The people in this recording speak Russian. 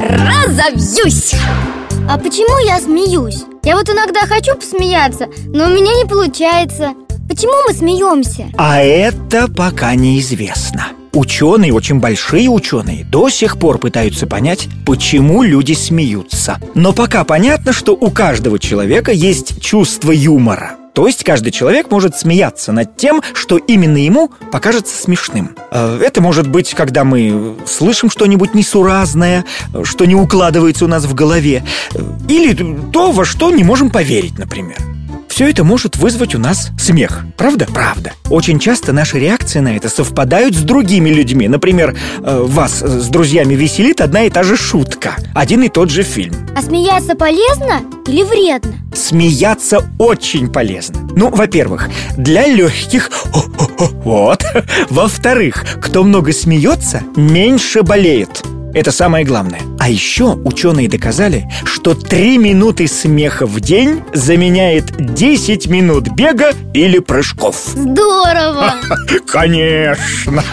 разобьюсь А почему я смеюсь? Я вот иногда хочу посмеяться, но у меня не получается Почему мы смеемся? А это пока неизвестно Ученые, очень большие ученые, до сих пор пытаются понять, почему люди смеются. Но пока понятно, что у каждого человека есть чувство юмора. То есть каждый человек может смеяться над тем, что именно ему покажется смешным. Э, это может быть, когда мы слышим что-нибудь несуразное, что не укладывается у нас в голове, э, или то, во что не можем поверить, например все это может вызвать у нас смех. Правда? Правда. Очень часто наши реакции на это совпадают с другими людьми. Например, э, вас с друзьями веселит одна и та же шутка. Один и тот же фильм. А смеяться полезно или вредно? Смеяться очень полезно. Ну, во-первых, для легких. Вот. Во-вторых, кто много смеется, меньше болеет. Это самое главное. А еще ученые доказали, что 3 минуты смеха в день заменяет 10 минут бега или прыжков. Здорово! Конечно!